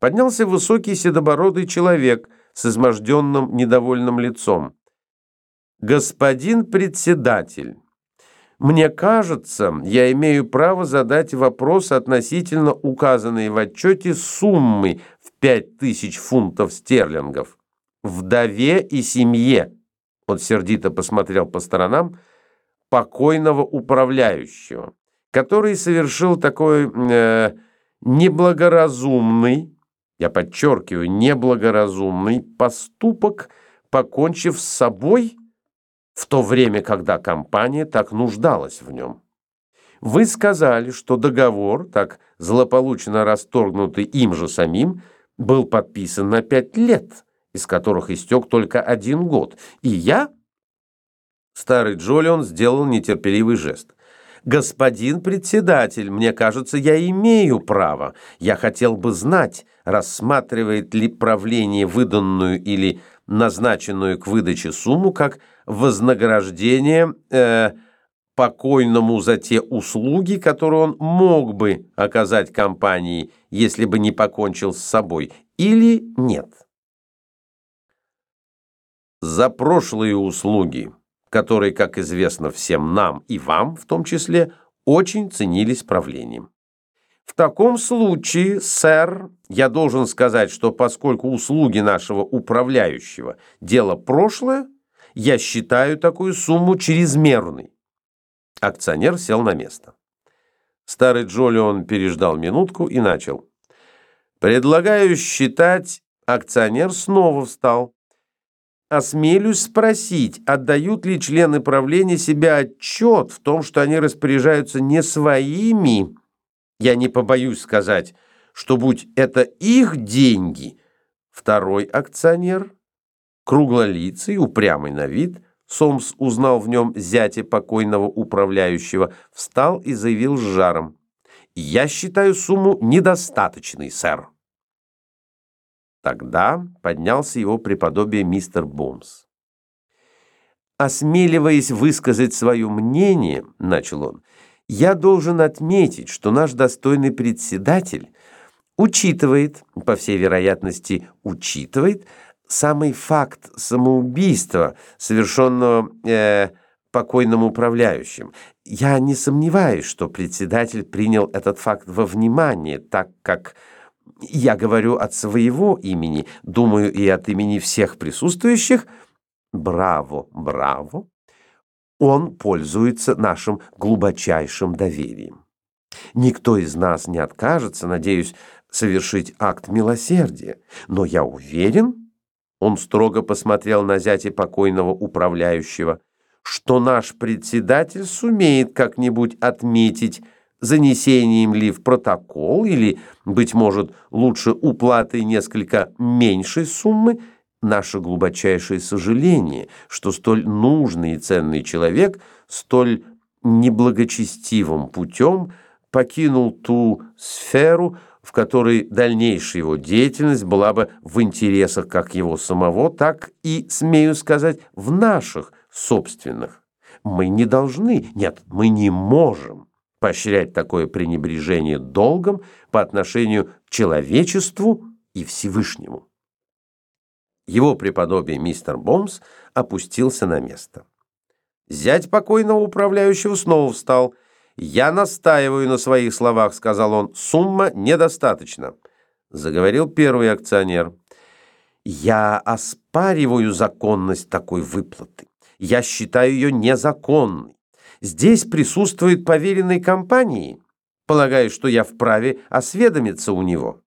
поднялся высокий седобородый человек с изможденным недовольным лицом. «Господин председатель, мне кажется, я имею право задать вопрос относительно указанной в отчете суммы в пять тысяч фунтов стерлингов. Вдове и семье». Он сердито посмотрел по сторонам покойного управляющего, который совершил такой э, неблагоразумный, я подчеркиваю, неблагоразумный поступок, покончив с собой в то время, когда компания так нуждалась в нем. Вы сказали, что договор, так злополучно расторгнутый им же самим, был подписан на пять лет, из которых истек только один год. И я... Старый Джолион сделал нетерпеливый жест. «Господин председатель, мне кажется, я имею право. Я хотел бы знать, рассматривает ли правление выданную или назначенную к выдаче сумму как вознаграждение э, покойному за те услуги, которые он мог бы оказать компании, если бы не покончил с собой, или нет. За прошлые услуги которые, как известно всем нам и вам в том числе, очень ценились правлением. В таком случае, сэр, я должен сказать, что поскольку услуги нашего управляющего – дело прошлое, я считаю такую сумму чрезмерной. Акционер сел на место. Старый Джолион переждал минутку и начал. «Предлагаю считать...» Акционер снова встал. Осмелюсь спросить, отдают ли члены правления себе отчет в том, что они распоряжаются не своими, я не побоюсь сказать, что будь это их деньги, второй акционер, круглолицый, упрямый на вид, Сомс узнал в нем зятя покойного управляющего, встал и заявил с жаром. «Я считаю сумму недостаточной, сэр». Тогда поднялся его преподобие мистер Бомс. «Осмеливаясь высказать свое мнение, — начал он, — я должен отметить, что наш достойный председатель учитывает, по всей вероятности, учитывает самый факт самоубийства, совершенного э, покойным управляющим. Я не сомневаюсь, что председатель принял этот факт во внимание, так как я говорю от своего имени, думаю и от имени всех присутствующих. Браво, браво. Он пользуется нашим глубочайшим доверием. Никто из нас не откажется, надеюсь, совершить акт милосердия. Но я уверен, он строго посмотрел на зятя покойного управляющего, что наш председатель сумеет как-нибудь отметить занесением ли в протокол или, быть может, лучше уплатой несколько меньшей суммы, наше глубочайшее сожаление, что столь нужный и ценный человек столь неблагочестивым путем покинул ту сферу, в которой дальнейшая его деятельность была бы в интересах как его самого, так и, смею сказать, в наших собственных. Мы не должны, нет, мы не можем поощрять такое пренебрежение долгом по отношению к человечеству и Всевышнему. Его преподобие мистер Бомс опустился на место. Зять покойного управляющего снова встал. «Я настаиваю на своих словах», — сказал он. «Сумма недостаточна», — заговорил первый акционер. «Я оспариваю законность такой выплаты. Я считаю ее незаконной. Здесь присутствует поверенный компании. Полагаю, что я вправе осведомиться у него».